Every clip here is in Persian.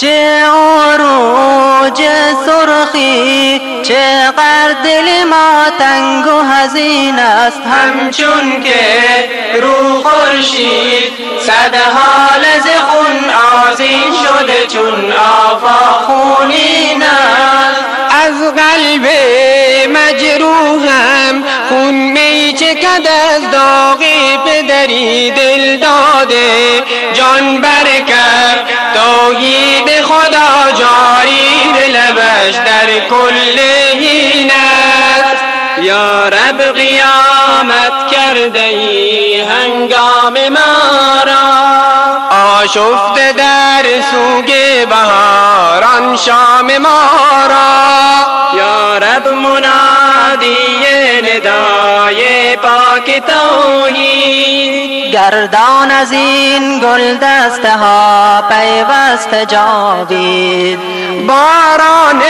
چه عروج سرخی چه دل ما تنگ و حزین است. همچون که رو خورشید صد حال ز خون آزین شده چون آفا خونین از قلب مجروحم خون می چکد از داغ پدری دل داده. جان برکر در کل هینت یا رب قیامت کرده ای هنگام ما را. آشفته در سوگ بهاران شام ما را. یا رب منادی ندای پاک توحید گردان از این گل ها پیوست جاوید. باران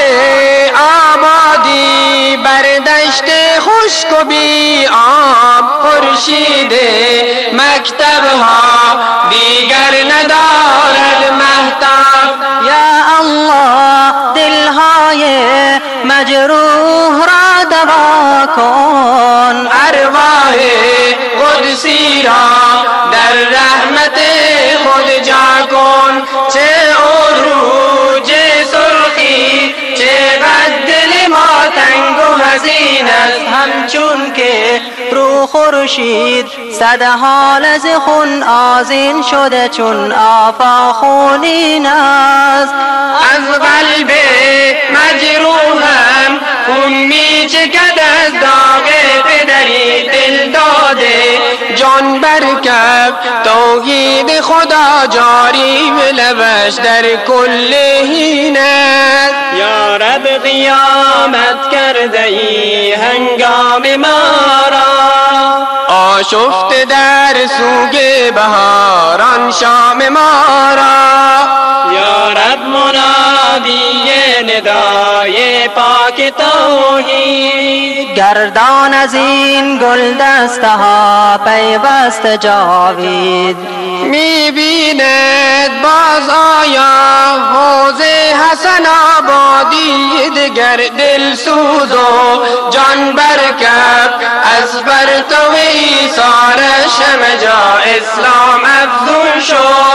آبادی بر دشت خشک و بی آب خورشید مکتب ها دیگر ندارد مهتاب. یا الله دلهای مجروح قدسی را در رحمت خود جا کن چه عروج سرخی چه دل ما تنگ و حزین است. همچون که رو خورشید صد حال از خون آزین شده چون آفا خونین است. از قلب مجروحم خون می چکد از داغ پدری. جان برکب توحید خدا جاری به لبش در کل هینت یا رب قیامت کرده ای هنگام ما را. آشفت در سوگ بهاران شام ما را. یا رب منادی ندای پاک توحید. گردان از این گل دسته ها پیوست جاوید. می بیند باز آیا حوز حسن آبادی دگر دل سوز و جان برکب. از پرتوی سار شمجا اسلام افزون شد.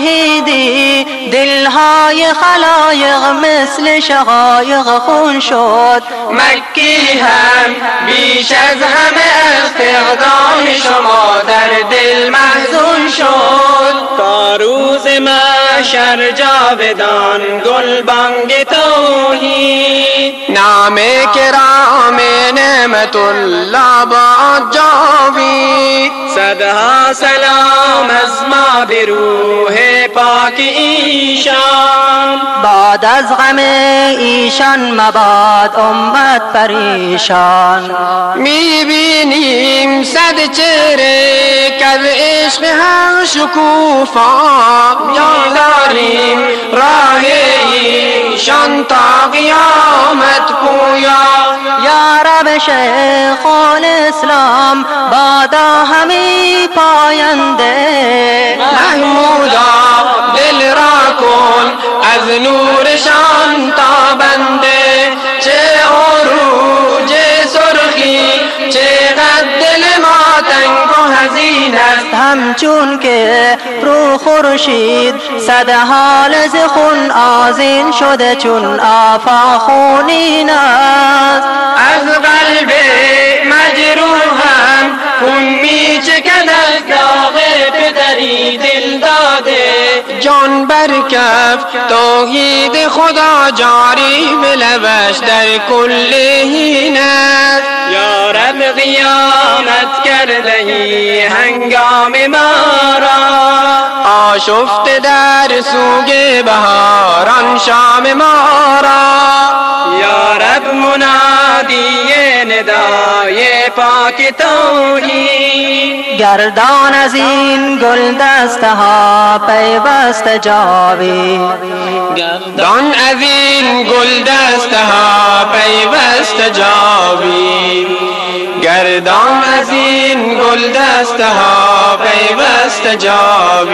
توحیدی دلهای خلایق مثل شقایق خون شد. مکی هم بیش از همه از فقدان شما در دل محزون شد. تا روز محشر جاودان گل بانگ توحید نام کرام نعمت الله با جاوید صدها سلام از ما به روح پاک ایشان. بعد از غم ایشان مباد امت پریشان. می بینیم صد چهره که از عشق هم شکوفا. می داریم راه ایشان تا قیامت پویا. یا رب شیخ الاسلام بادا همی پاینده. محمودا دل را کن از نورشان حزین است همچون که رو خورشید صد حال ز خون آزین شده چون آفا خونین است. از قلب مجروحم خون می چکد از داغ پدری دل داده. جان برکف توحید خدا جاری به لبش در کل هینت یا رب قیامت کرده ای هنگام ما را. آشفت در سوگ بهاران شام ما را. یا رب منادی ندای پاک توحید. گردان از این گل دسته ها پیوست جاوید. گردان از این گل دسته ها پیوست جاوید. گردان از این گل دسته ها پیوست جاوید.